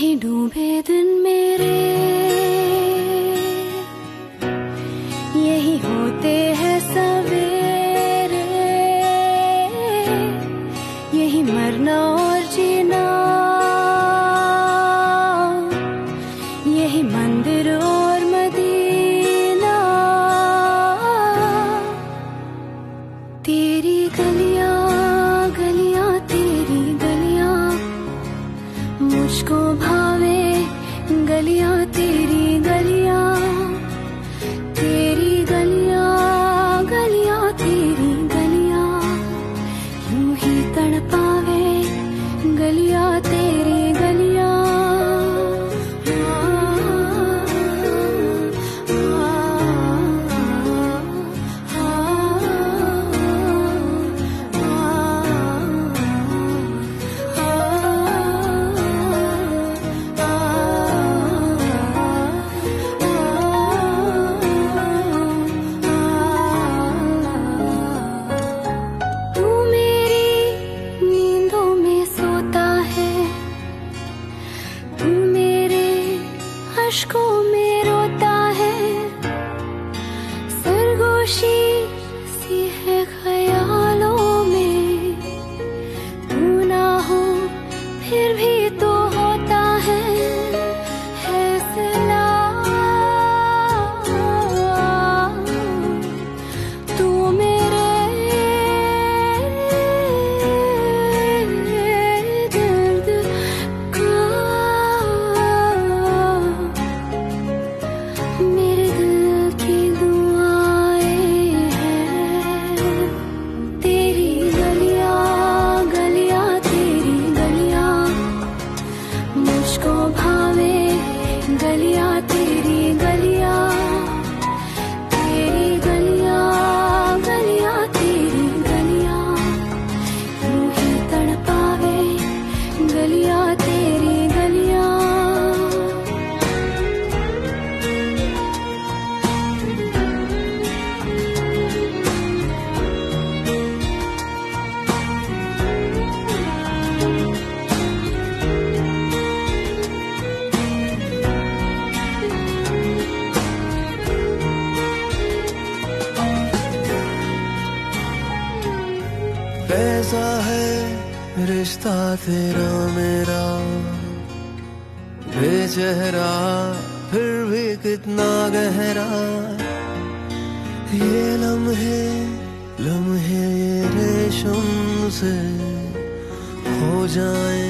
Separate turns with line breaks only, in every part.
कहीं डूबे दिन मेरे। अशकों में रोता है सरगोशी सी है ख्यालों गलियाँ
कैसा है रिश्ता तेरा मेरा। बेचेहरा फिर भी कितना गहरा। ये लम्हे लम्हे रेशम से हो जाए,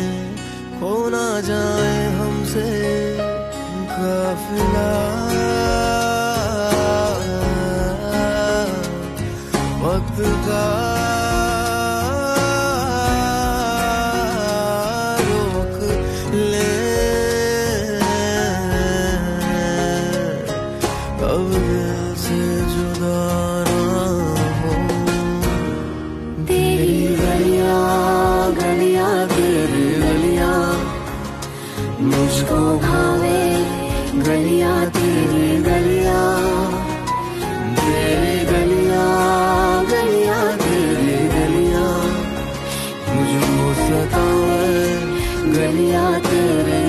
हो ना जाए हमसे काफिला। ना हो।
तेरी गलियाँ गलियाँ, तेरी गलियाँ। मुझको तेरी गलियाँ
तेरी गलियाँ। गलियाँ तेरी गलियाँ। मुझको सताए
गलियाँ, तेरी गलियाँ